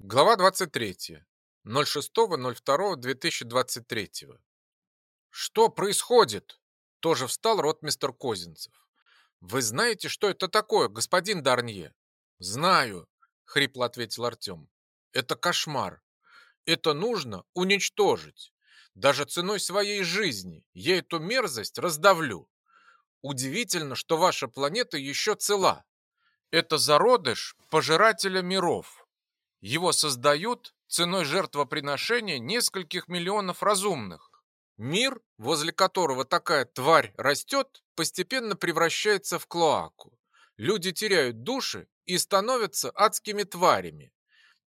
Глава 23. 06.02.2023. Что происходит? Тоже встал ротмистер Козинцев. Вы знаете, что это такое, господин Дарнье? Знаю, хрипло ответил Артем. Это кошмар. Это нужно уничтожить. Даже ценой своей жизни я эту мерзость раздавлю. Удивительно, что ваша планета еще цела. Это зародыш пожирателя миров. Его создают ценой жертвоприношения нескольких миллионов разумных. Мир, возле которого такая тварь растет, постепенно превращается в клоаку. Люди теряют души и становятся адскими тварями.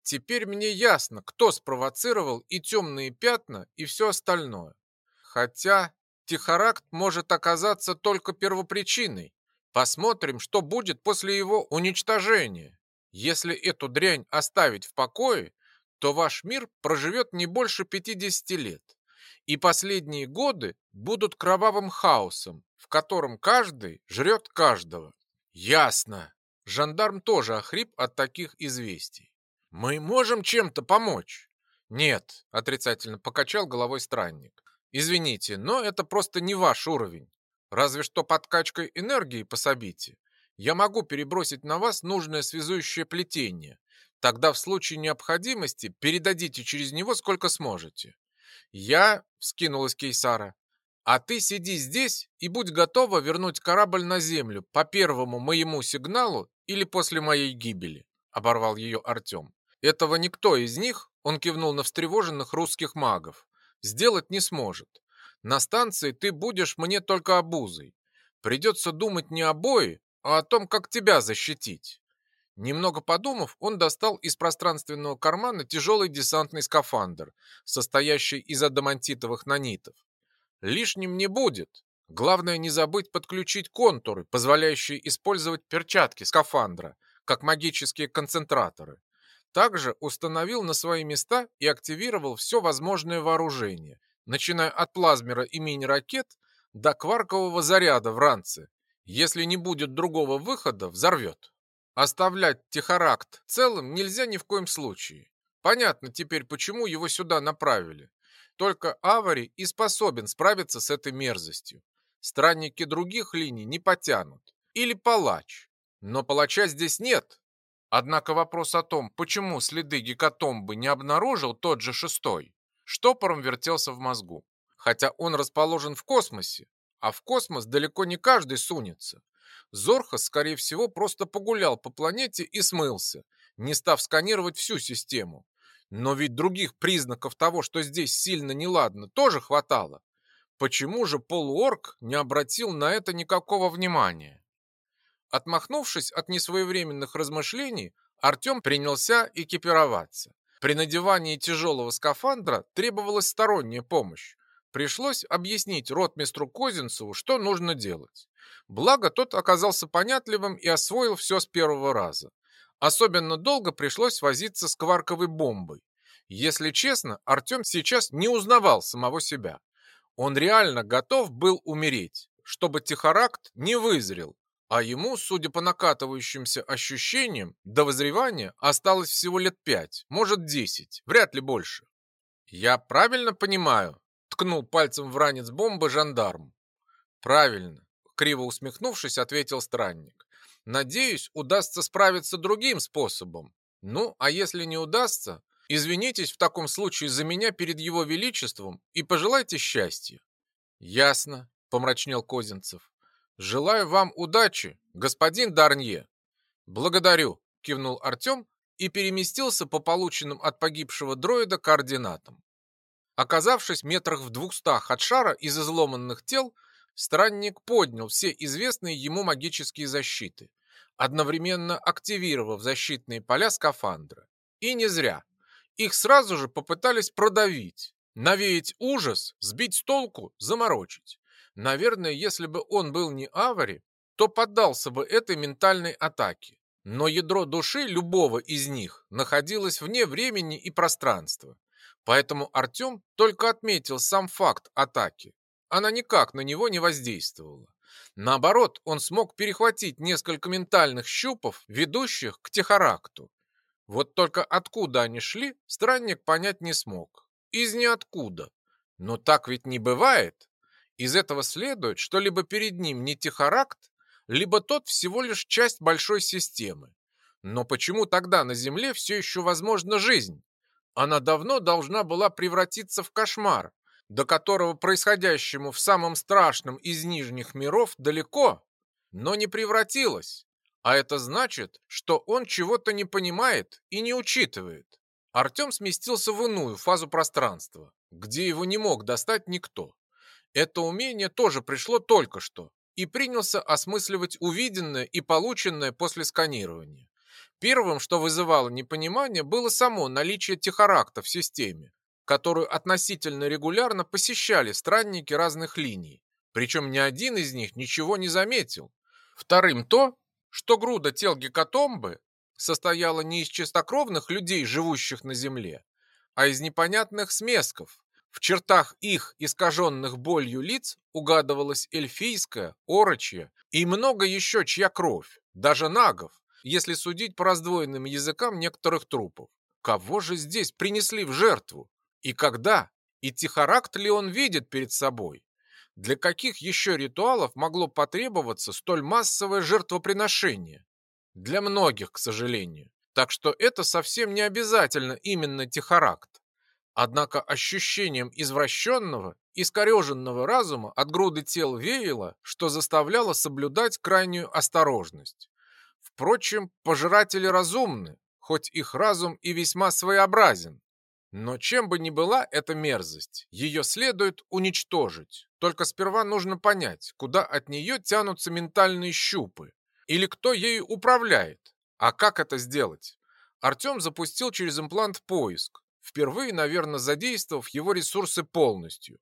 Теперь мне ясно, кто спровоцировал и темные пятна, и все остальное. Хотя Тихоракт может оказаться только первопричиной. Посмотрим, что будет после его уничтожения. Если эту дрянь оставить в покое, то ваш мир проживет не больше 50 лет. И последние годы будут кровавым хаосом, в котором каждый жрет каждого. Ясно. Жандарм тоже охрип от таких известий. Мы можем чем-то помочь? Нет, отрицательно покачал головой странник. Извините, но это просто не ваш уровень. Разве что подкачкой энергии пособите я могу перебросить на вас нужное связующее плетение. Тогда в случае необходимости передадите через него сколько сможете. Я, вскинулась Кейсара, а ты сиди здесь и будь готова вернуть корабль на землю по первому моему сигналу или после моей гибели, оборвал ее Артем. Этого никто из них, он кивнул на встревоженных русских магов, сделать не сможет. На станции ты будешь мне только обузой. Придется думать не о бое, а о том, как тебя защитить. Немного подумав, он достал из пространственного кармана тяжелый десантный скафандр, состоящий из адамантитовых нанитов. Лишним не будет. Главное не забыть подключить контуры, позволяющие использовать перчатки скафандра, как магические концентраторы. Также установил на свои места и активировал все возможное вооружение, начиная от плазмера и мини-ракет до кваркового заряда в ранце, если не будет другого выхода, взорвет. Оставлять Техаракт целым нельзя ни в коем случае. Понятно теперь, почему его сюда направили. Только Авари и способен справиться с этой мерзостью. Странники других линий не потянут. Или палач. Но палача здесь нет. Однако вопрос о том, почему следы гекатомбы не обнаружил тот же шестой, штопором вертелся в мозгу. Хотя он расположен в космосе, а в космос далеко не каждый сунется. Зорхас, скорее всего, просто погулял по планете и смылся, не став сканировать всю систему. Но ведь других признаков того, что здесь сильно неладно, тоже хватало. Почему же полуорг не обратил на это никакого внимания? Отмахнувшись от несвоевременных размышлений, Артем принялся экипироваться. При надевании тяжелого скафандра требовалась сторонняя помощь. Пришлось объяснить ротмистру Козинцеву, что нужно делать. Благо, тот оказался понятливым и освоил все с первого раза. Особенно долго пришлось возиться с кварковой бомбой. Если честно, Артем сейчас не узнавал самого себя. Он реально готов был умереть, чтобы Тихоракт не вызрел, а ему, судя по накатывающимся ощущениям, до вызревания осталось всего лет пять, может десять, вряд ли больше. «Я правильно понимаю?» Ткнул пальцем в ранец бомбы жандарм. Правильно, криво усмехнувшись, ответил странник. Надеюсь, удастся справиться другим способом. Ну, а если не удастся, извинитесь в таком случае за меня перед его величеством и пожелайте счастья. Ясно, помрачнел Козинцев. Желаю вам удачи, господин Дарнье. Благодарю, кивнул Артем и переместился по полученным от погибшего дроида координатам. Оказавшись метрах в двухстах от шара из изломанных тел, странник поднял все известные ему магические защиты, одновременно активировав защитные поля скафандра. И не зря. Их сразу же попытались продавить, навеять ужас, сбить с толку, заморочить. Наверное, если бы он был не Авари, то поддался бы этой ментальной атаке. Но ядро души любого из них находилось вне времени и пространства. Поэтому Артем только отметил сам факт атаки. Она никак на него не воздействовала. Наоборот, он смог перехватить несколько ментальных щупов, ведущих к Техаракту. Вот только откуда они шли, странник понять не смог. Из ниоткуда. Но так ведь не бывает. Из этого следует, что либо перед ним не Тихоракт, либо тот всего лишь часть большой системы. Но почему тогда на Земле все еще возможна жизнь? Она давно должна была превратиться в кошмар, до которого происходящему в самом страшном из нижних миров далеко, но не превратилась. А это значит, что он чего-то не понимает и не учитывает. Артем сместился в иную фазу пространства, где его не мог достать никто. Это умение тоже пришло только что и принялся осмысливать увиденное и полученное после сканирования. Первым, что вызывало непонимание, было само наличие техаракта в системе, которую относительно регулярно посещали странники разных линий. Причем ни один из них ничего не заметил. Вторым то, что груда тел гекатомбы состояла не из чистокровных людей, живущих на Земле, а из непонятных смесков, в чертах их искаженных болью лиц угадывалась эльфийская, орочья и много еще чья кровь, даже нагов, если судить по раздвоенным языкам некоторых трупов. Кого же здесь принесли в жертву? И когда? И тихоракт ли он видит перед собой? Для каких еще ритуалов могло потребоваться столь массовое жертвоприношение? Для многих, к сожалению. Так что это совсем не обязательно именно тихоракт. Однако ощущением извращенного, искореженного разума от груды тел веяло, что заставляло соблюдать крайнюю осторожность. Впрочем, пожиратели разумны, хоть их разум и весьма своеобразен. Но чем бы ни была эта мерзость, ее следует уничтожить. Только сперва нужно понять, куда от нее тянутся ментальные щупы, или кто ею управляет. А как это сделать? Артем запустил через имплант поиск, впервые, наверное, задействовав его ресурсы полностью.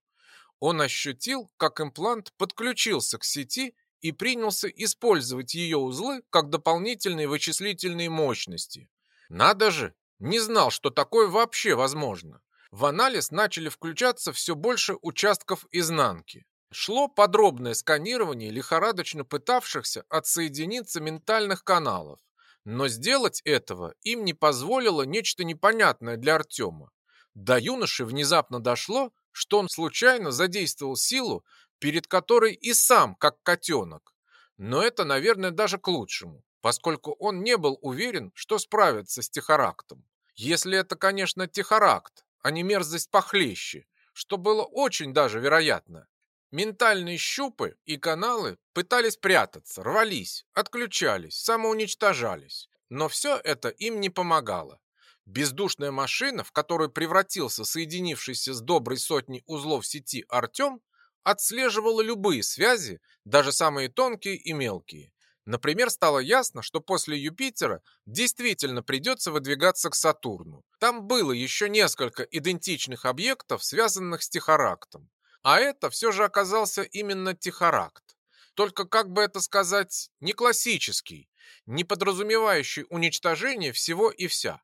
Он ощутил, как имплант подключился к сети и принялся использовать ее узлы как дополнительные вычислительные мощности. Надо же, не знал, что такое вообще возможно. В анализ начали включаться все больше участков изнанки. Шло подробное сканирование лихорадочно пытавшихся отсоединиться ментальных каналов. Но сделать этого им не позволило нечто непонятное для Артема. До юноши внезапно дошло, что он случайно задействовал силу, перед которой и сам как котенок. Но это, наверное, даже к лучшему, поскольку он не был уверен, что справится с Тихорактом. Если это, конечно, Тихоракт, а не мерзость похлеще, что было очень даже вероятно. Ментальные щупы и каналы пытались прятаться, рвались, отключались, самоуничтожались. Но все это им не помогало. Бездушная машина, в которую превратился соединившийся с доброй сотней узлов сети Артем, отслеживала любые связи, даже самые тонкие и мелкие. Например, стало ясно, что после Юпитера действительно придется выдвигаться к Сатурну. Там было еще несколько идентичных объектов, связанных с Тихорактом. А это все же оказался именно Тихоракт. Только, как бы это сказать, не классический, не подразумевающий уничтожение всего и вся,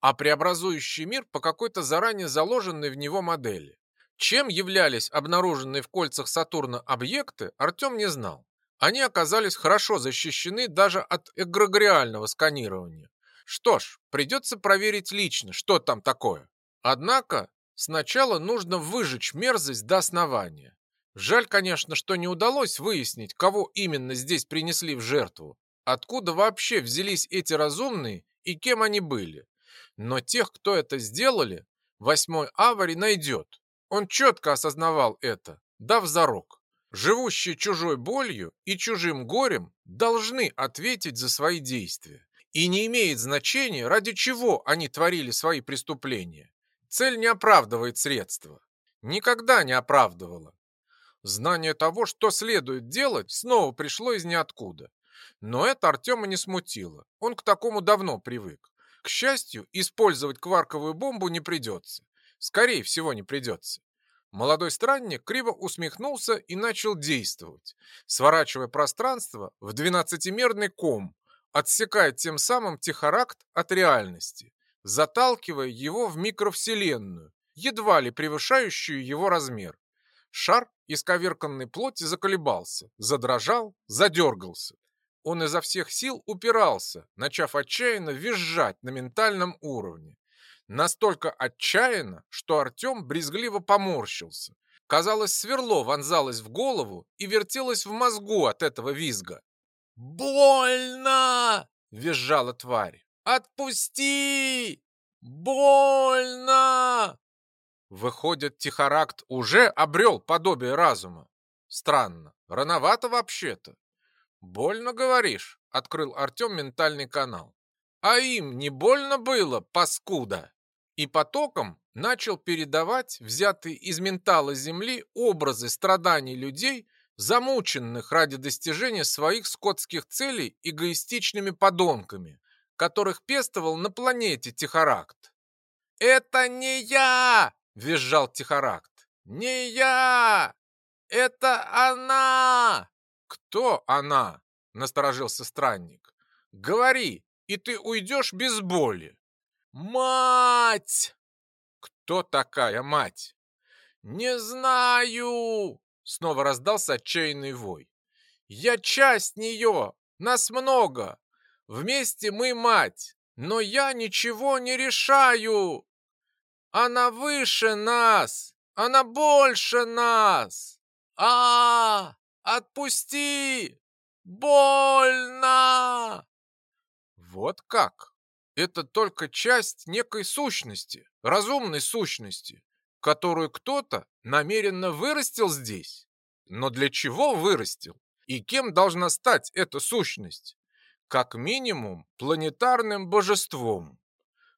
а преобразующий мир по какой-то заранее заложенной в него модели. Чем являлись обнаруженные в кольцах Сатурна объекты, Артем не знал. Они оказались хорошо защищены даже от эгрегориального сканирования. Что ж, придется проверить лично, что там такое. Однако Сначала нужно выжечь мерзость до основания. Жаль, конечно, что не удалось выяснить, кого именно здесь принесли в жертву, откуда вообще взялись эти разумные и кем они были. Но тех, кто это сделали, восьмой Авари найдет. Он четко осознавал это, дав зарок. Живущие чужой болью и чужим горем должны ответить за свои действия. И не имеет значения, ради чего они творили свои преступления. Цель не оправдывает средства. Никогда не оправдывала. Знание того, что следует делать, снова пришло из ниоткуда. Но это Артема не смутило. Он к такому давно привык. К счастью, использовать кварковую бомбу не придется. Скорее всего, не придется. Молодой странник криво усмехнулся и начал действовать, сворачивая пространство в двенадцатимерный ком, отсекая тем самым тихоракт от реальности заталкивая его в микровселенную, едва ли превышающую его размер. Шар из коверканной плоти заколебался, задрожал, задергался. Он изо всех сил упирался, начав отчаянно визжать на ментальном уровне. Настолько отчаянно, что Артем брезгливо поморщился. Казалось, сверло вонзалось в голову и вертелось в мозгу от этого визга. «Больно!» — визжала тварь. «Отпусти! Больно!» Выходит, Тихоракт уже обрел подобие разума. Странно, рановато вообще-то. «Больно, говоришь?» — открыл Артем ментальный канал. «А им не больно было, паскуда?» И потоком начал передавать взятые из ментала Земли образы страданий людей, замученных ради достижения своих скотских целей эгоистичными подонками, которых пестовал на планете Тихоракт. «Это не я!» — визжал Тихоракт. «Не я! Это она!» «Кто она?» — насторожился странник. «Говори, и ты уйдешь без боли». «Мать!» «Кто такая мать?» «Не знаю!» — снова раздался отчаянный вой. «Я часть нее! Нас много! Вместе мы мать, но я ничего не решаю! Она выше нас! Она больше нас! а, -а, -а Отпусти! Больно!» Вот как? Это только часть некой сущности, разумной сущности, которую кто-то намеренно вырастил здесь. Но для чего вырастил? И кем должна стать эта сущность? Как минимум планетарным божеством.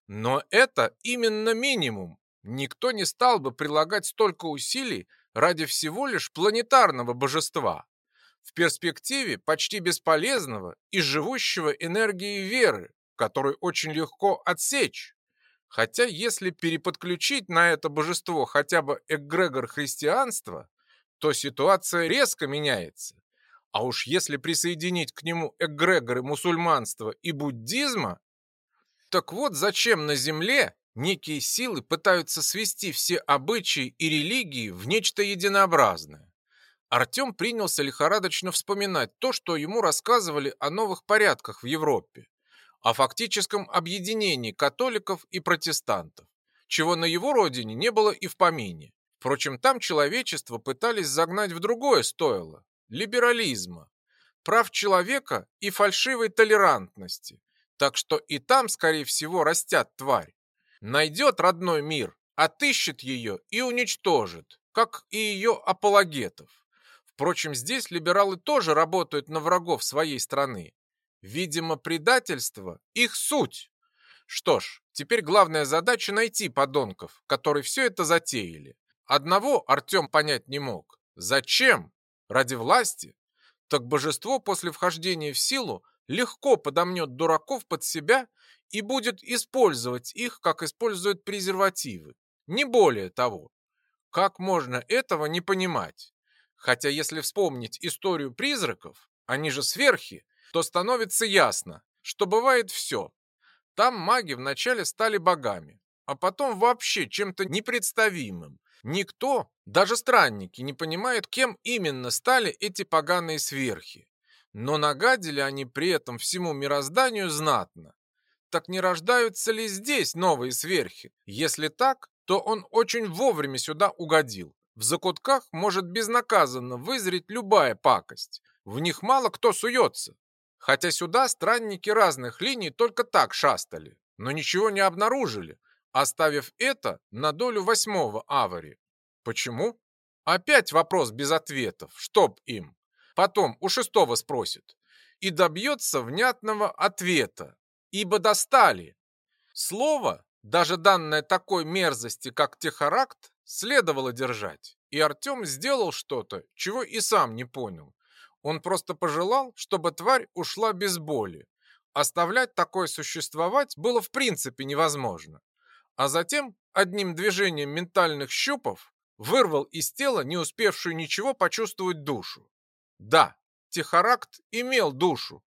Но это именно минимум. Никто не стал бы прилагать столько усилий ради всего лишь планетарного божества. В перспективе почти бесполезного и живущего энергией веры, которую очень легко отсечь. Хотя если переподключить на это божество хотя бы эгрегор христианства, то ситуация резко меняется. А уж если присоединить к нему эгрегоры мусульманства и буддизма, так вот зачем на Земле некие силы пытаются свести все обычаи и религии в нечто единообразное. Артем принялся лихорадочно вспоминать то, что ему рассказывали о новых порядках в Европе о фактическом объединении католиков и протестантов, чего на его родине не было и в помине. Впрочем, там человечество пытались загнать в другое стойло – либерализма, прав человека и фальшивой толерантности. Так что и там, скорее всего, растят тварь. Найдет родной мир, отыщет ее и уничтожит, как и ее апологетов. Впрочем, здесь либералы тоже работают на врагов своей страны, Видимо, предательство – их суть. Что ж, теперь главная задача найти подонков, которые все это затеяли. Одного Артем понять не мог. Зачем? Ради власти? Так божество после вхождения в силу легко подомнет дураков под себя и будет использовать их, как используют презервативы. Не более того. Как можно этого не понимать? Хотя если вспомнить историю призраков, они же сверхи, то становится ясно, что бывает все. Там маги вначале стали богами, а потом вообще чем-то непредставимым. Никто, даже странники, не понимает, кем именно стали эти поганые сверхи. Но нагадили они при этом всему мирозданию знатно. Так не рождаются ли здесь новые сверхи? Если так, то он очень вовремя сюда угодил. В закутках может безнаказанно вызреть любая пакость. В них мало кто суется. Хотя сюда странники разных линий только так шастали, но ничего не обнаружили, оставив это на долю восьмого авари. Почему? Опять вопрос без ответов, чтоб им. Потом у шестого спросит. И добьется внятного ответа, ибо достали. Слово, даже данное такой мерзости, как техаракт, следовало держать. И Артем сделал что-то, чего и сам не понял. Он просто пожелал, чтобы тварь ушла без боли. Оставлять такое существовать было в принципе невозможно. А затем одним движением ментальных щупов вырвал из тела не успевшую ничего почувствовать душу. Да, Тихоракт имел душу,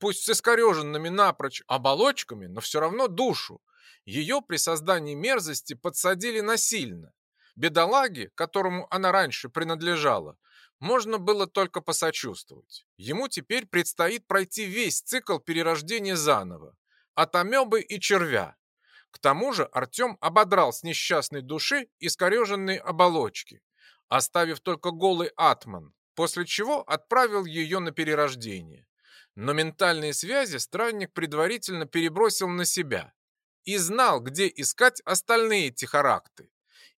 пусть с искореженными напрочь оболочками, но все равно душу. Ее при создании мерзости подсадили насильно. Бедолаге, которому она раньше принадлежала, можно было только посочувствовать. Ему теперь предстоит пройти весь цикл перерождения заново, от амебы и червя. К тому же Артем ободрал с несчастной души искореженные оболочки, оставив только голый атман, после чего отправил ее на перерождение. Но ментальные связи странник предварительно перебросил на себя и знал, где искать остальные тихоракты.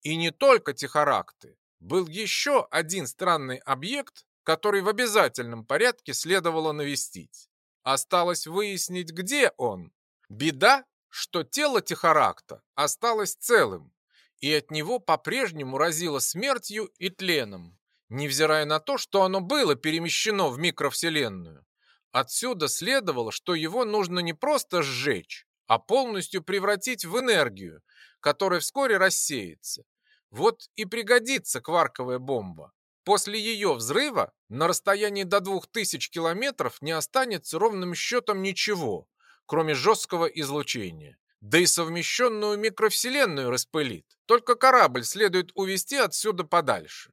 И не только тихоракты. Был еще один странный объект, который в обязательном порядке следовало навестить. Осталось выяснить, где он. Беда, что тело Тихоракта осталось целым, и от него по-прежнему разило смертью и тленом, невзирая на то, что оно было перемещено в микровселенную. Отсюда следовало, что его нужно не просто сжечь, а полностью превратить в энергию, которая вскоре рассеется. Вот и пригодится кварковая бомба. После ее взрыва на расстоянии до 2000 километров не останется ровным счетом ничего, кроме жесткого излучения. Да и совмещенную микровселенную распылит. Только корабль следует увести отсюда подальше.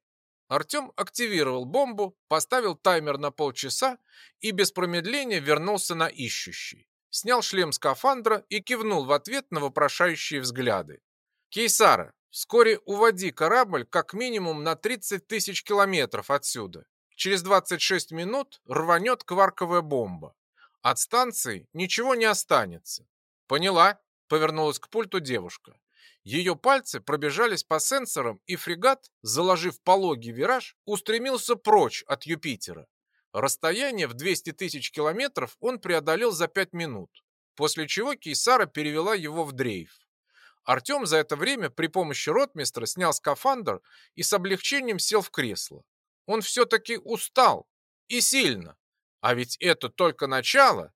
Артем активировал бомбу, поставил таймер на полчаса и без промедления вернулся на ищущий. Снял шлем скафандра и кивнул в ответ на вопрошающие взгляды. «Кейсара, вскоре уводи корабль как минимум на 30 тысяч километров отсюда. Через 26 минут рванет кварковая бомба. От станции ничего не останется. Поняла, повернулась к пульту девушка. Ее пальцы пробежались по сенсорам, и фрегат, заложив пологий вираж, устремился прочь от Юпитера. Расстояние в 200 тысяч километров он преодолел за 5 минут, после чего Кейсара перевела его в дрейф. Артем за это время при помощи ротмистра снял скафандр и с облегчением сел в кресло. Он все-таки устал. И сильно. А ведь это только начало.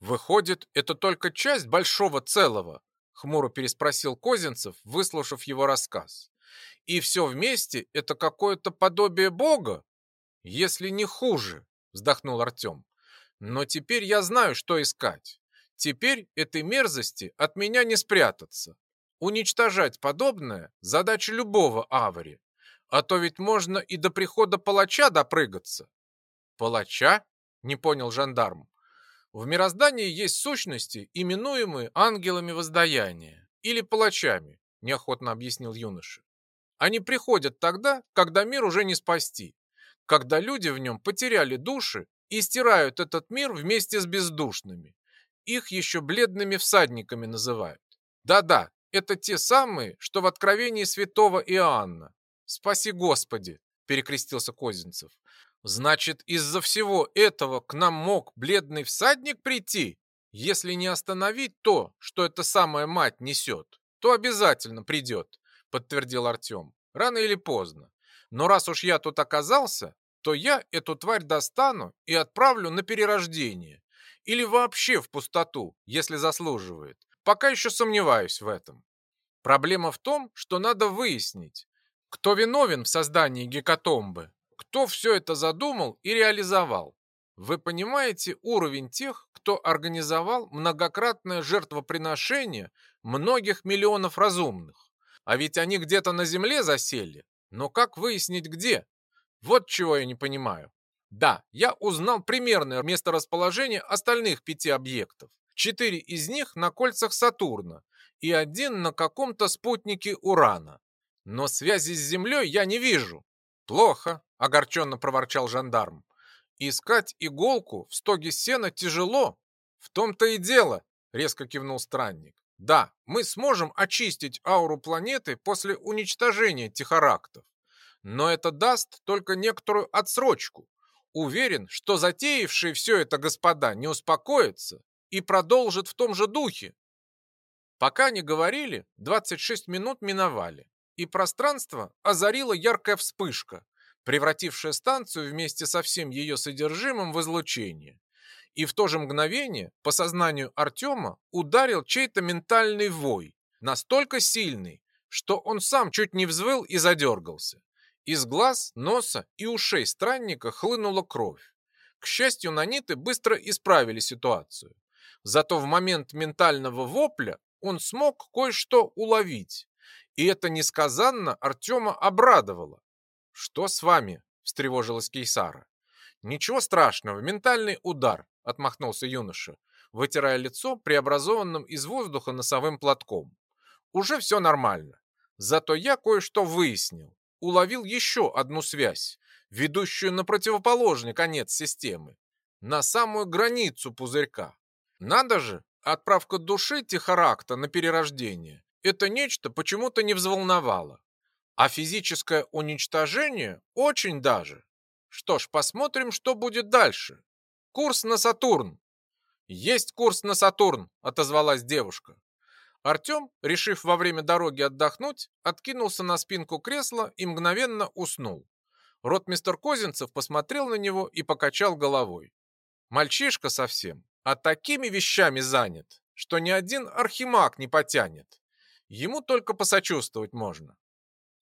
Выходит, это только часть большого целого, хмуро переспросил Козинцев, выслушав его рассказ. И все вместе это какое-то подобие Бога? Если не хуже, вздохнул Артем. Но теперь я знаю, что искать. Теперь этой мерзости от меня не спрятаться. Уничтожать подобное – задача любого авари. А то ведь можно и до прихода палача допрыгаться. Палача? Не понял жандарм. В мироздании есть сущности, именуемые ангелами воздаяния или палачами, неохотно объяснил юноша. Они приходят тогда, когда мир уже не спасти, когда люди в нем потеряли души и стирают этот мир вместе с бездушными. Их еще бледными всадниками называют. Да-да, это те самые, что в откровении святого Иоанна. Спаси Господи, перекрестился Козинцев. Значит, из-за всего этого к нам мог бледный всадник прийти? Если не остановить то, что эта самая мать несет, то обязательно придет, подтвердил Артем. Рано или поздно. Но раз уж я тут оказался, то я эту тварь достану и отправлю на перерождение. Или вообще в пустоту, если заслуживает. Пока еще сомневаюсь в этом. Проблема в том, что надо выяснить, кто виновен в создании гекатомбы, кто все это задумал и реализовал. Вы понимаете уровень тех, кто организовал многократное жертвоприношение многих миллионов разумных? А ведь они где-то на Земле засели. Но как выяснить где? Вот чего я не понимаю. Да, я узнал примерное месторасположение остальных пяти объектов. Четыре из них на кольцах Сатурна и один на каком-то спутнике Урана. Но связи с Землей я не вижу. Плохо, огорченно проворчал жандарм. Искать иголку в стоге сена тяжело. В том-то и дело, резко кивнул странник. Да, мы сможем очистить ауру планеты после уничтожения тихорактов. Но это даст только некоторую отсрочку. Уверен, что затеявшие все это господа не успокоятся и продолжат в том же духе. Пока не говорили, 26 минут миновали, и пространство озарила яркая вспышка, превратившая станцию вместе со всем ее содержимым в излучение. И в то же мгновение по сознанию Артема ударил чей-то ментальный вой, настолько сильный, что он сам чуть не взвыл и задергался. Из глаз, носа и ушей странника хлынула кровь. К счастью, наниты быстро исправили ситуацию. Зато в момент ментального вопля он смог кое-что уловить. И это несказанно Артема обрадовало. «Что с вами?» — встревожилась Кейсара. «Ничего страшного, ментальный удар», — отмахнулся юноша, вытирая лицо преобразованным из воздуха носовым платком. «Уже все нормально. Зато я кое-что выяснил. Уловил еще одну связь, ведущую на противоположный конец системы, на самую границу пузырька. Надо же, отправка души Тихаракта на перерождение. Это нечто почему-то не взволновало. А физическое уничтожение очень даже. Что ж, посмотрим, что будет дальше. Курс на Сатурн. Есть курс на Сатурн, отозвалась девушка. Артем, решив во время дороги отдохнуть, откинулся на спинку кресла и мгновенно уснул. Ротмистер Козинцев посмотрел на него и покачал головой. Мальчишка совсем, а такими вещами занят, что ни один архимаг не потянет. Ему только посочувствовать можно.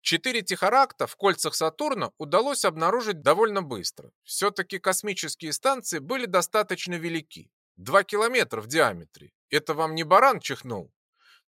Четыре тихоракта в кольцах Сатурна удалось обнаружить довольно быстро. Все-таки космические станции были достаточно велики. Два километра в диаметре. Это вам не баран чихнул.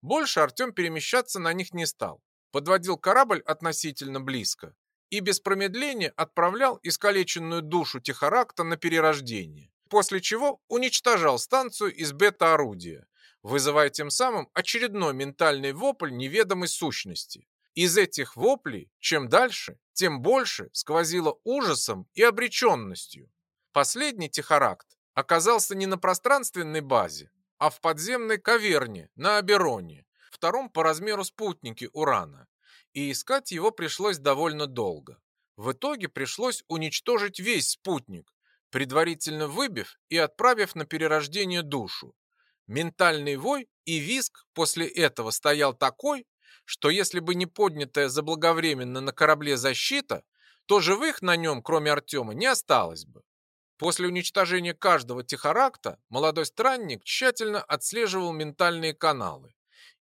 Больше Артем перемещаться на них не стал. Подводил корабль относительно близко и без промедления отправлял искалеченную душу Тихоракта на перерождение, после чего уничтожал станцию из бета-орудия, вызывая тем самым очередной ментальный вопль неведомой сущности. Из этих воплей, чем дальше, тем больше сквозило ужасом и обреченностью. Последний Тихоракт оказался не на пространственной базе, а в подземной каверне на Абероне, втором по размеру спутнике Урана, и искать его пришлось довольно долго. В итоге пришлось уничтожить весь спутник, предварительно выбив и отправив на перерождение душу. Ментальный вой и виск после этого стоял такой, что если бы не поднятая заблаговременно на корабле защита, то живых на нем, кроме Артема, не осталось бы. После уничтожения каждого тихоракта молодой странник тщательно отслеживал ментальные каналы.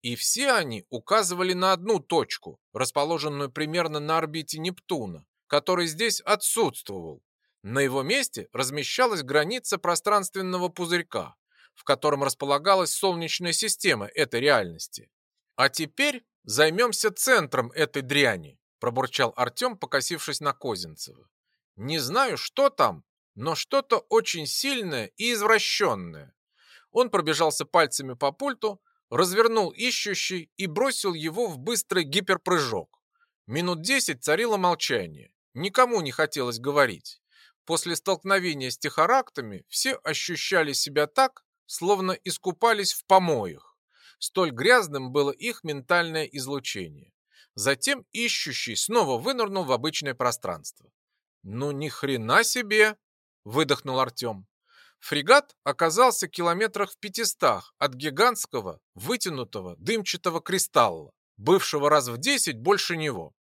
И все они указывали на одну точку, расположенную примерно на орбите Нептуна, который здесь отсутствовал. На его месте размещалась граница пространственного пузырька, в котором располагалась Солнечная система этой реальности. «А теперь займемся центром этой дряни», пробурчал Артем, покосившись на Козинцева. «Не знаю, что там, но что-то очень сильное и извращенное. Он пробежался пальцами по пульту, развернул ищущий и бросил его в быстрый гиперпрыжок. Минут десять царило молчание. Никому не хотелось говорить. После столкновения с техарактами все ощущали себя так, словно искупались в помоях. Столь грязным было их ментальное излучение. Затем ищущий снова вынырнул в обычное пространство. «Ну ни хрена себе!» выдохнул Артем. Фрегат оказался километрах в пятистах от гигантского, вытянутого, дымчатого кристалла, бывшего раз в десять больше него.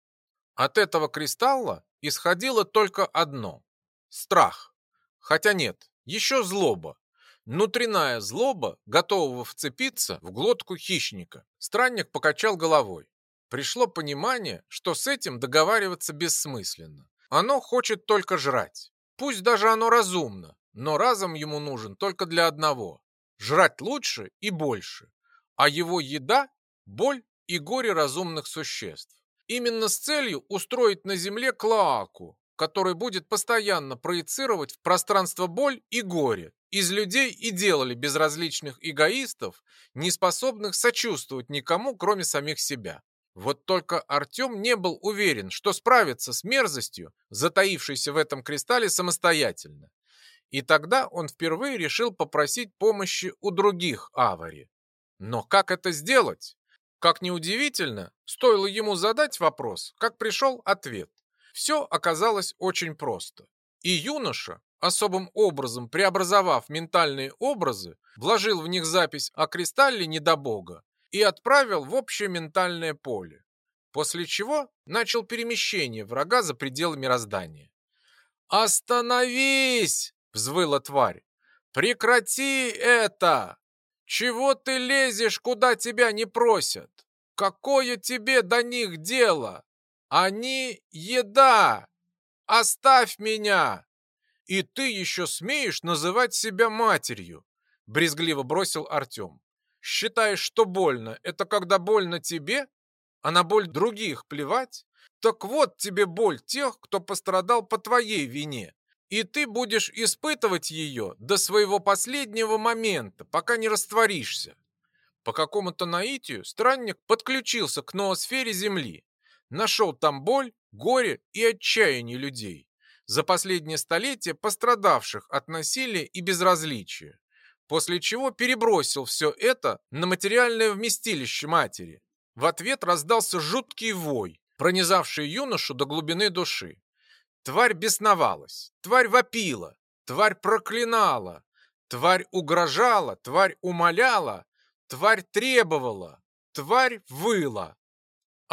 От этого кристалла исходило только одно – страх. Хотя нет, еще злоба. Внутренняя злоба, готового вцепиться в глотку хищника. Странник покачал головой. Пришло понимание, что с этим договариваться бессмысленно. Оно хочет только жрать. Пусть даже оно разумно, но разум ему нужен только для одного – жрать лучше и больше. А его еда – боль и горе разумных существ. Именно с целью устроить на Земле клоаку, который будет постоянно проецировать в пространство боль и горе. Из людей и делали безразличных эгоистов, не способных сочувствовать никому, кроме самих себя. Вот только Артем не был уверен, что справится с мерзостью, затаившейся в этом кристалле самостоятельно. И тогда он впервые решил попросить помощи у других Авари. Но как это сделать? Как неудивительно, стоило ему задать вопрос, как пришел ответ. Все оказалось очень просто. И юноша, особым образом преобразовав ментальные образы, вложил в них запись о кристалле недобога и отправил в общее ментальное поле, после чего начал перемещение врага за пределы мироздания. «Остановись!» — взвыла тварь. «Прекрати это! Чего ты лезешь, куда тебя не просят? Какое тебе до них дело? Они — еда! Оставь меня!» «И ты еще смеешь называть себя матерью?» — брезгливо бросил Артем. Считаешь, что больно, это когда больно тебе, а на боль других плевать? Так вот тебе боль тех, кто пострадал по твоей вине. И ты будешь испытывать ее до своего последнего момента, пока не растворишься. По какому-то наитию странник подключился к ноосфере Земли. Нашел там боль, горе и отчаяние людей, за последнее столетие пострадавших от насилия и безразличия, после чего перебросил все это на материальное вместилище матери. В ответ раздался жуткий вой, пронизавший юношу до глубины души. Тварь бесновалась, тварь вопила, тварь проклинала, тварь угрожала, тварь умоляла, тварь требовала, тварь выла.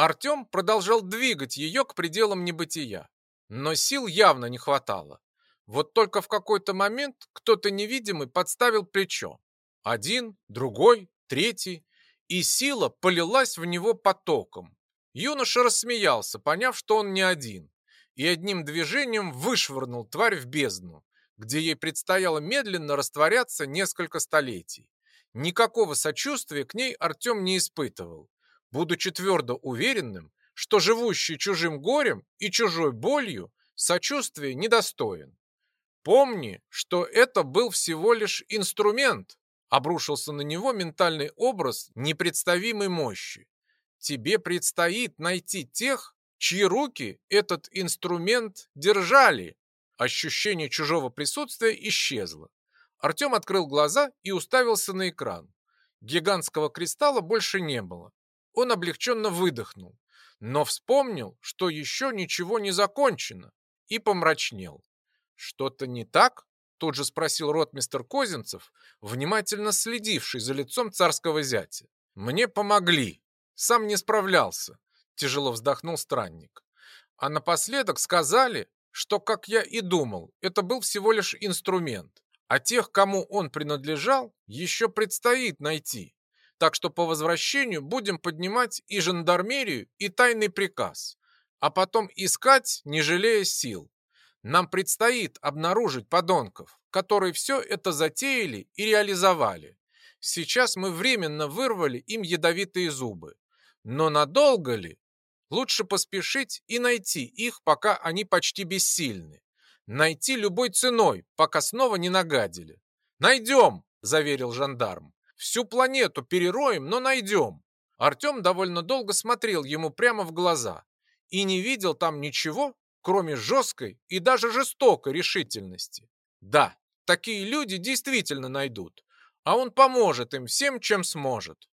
Артем продолжал двигать ее к пределам небытия, но сил явно не хватало. Вот только в какой-то момент кто-то невидимый подставил плечо. Один, другой, третий, и сила полилась в него потоком. Юноша рассмеялся, поняв, что он не один и одним движением вышвырнул тварь в бездну, где ей предстояло медленно растворяться несколько столетий. Никакого сочувствия к ней Артем не испытывал, будучи твердо уверенным, что живущий чужим горем и чужой болью сочувствия недостоин. Помни, что это был всего лишь инструмент, обрушился на него ментальный образ непредставимой мощи. Тебе предстоит найти тех, чьи руки этот инструмент держали. Ощущение чужого присутствия исчезло. Артем открыл глаза и уставился на экран. Гигантского кристалла больше не было. Он облегченно выдохнул, но вспомнил, что еще ничего не закончено, и помрачнел. «Что-то не так?» – тут же спросил ротмистер Козинцев, внимательно следивший за лицом царского зятя. «Мне помогли. Сам не справлялся тяжело вздохнул странник. А напоследок сказали, что, как я и думал, это был всего лишь инструмент, а тех, кому он принадлежал, еще предстоит найти. Так что по возвращению будем поднимать и жандармерию, и тайный приказ, а потом искать, не жалея сил. Нам предстоит обнаружить подонков, которые все это затеяли и реализовали. Сейчас мы временно вырвали им ядовитые зубы. Но надолго ли, Лучше поспешить и найти их, пока они почти бессильны. Найти любой ценой, пока снова не нагадили. «Найдем!» – заверил жандарм. «Всю планету перероем, но найдем!» Артем довольно долго смотрел ему прямо в глаза и не видел там ничего, кроме жесткой и даже жестокой решительности. Да, такие люди действительно найдут, а он поможет им всем, чем сможет.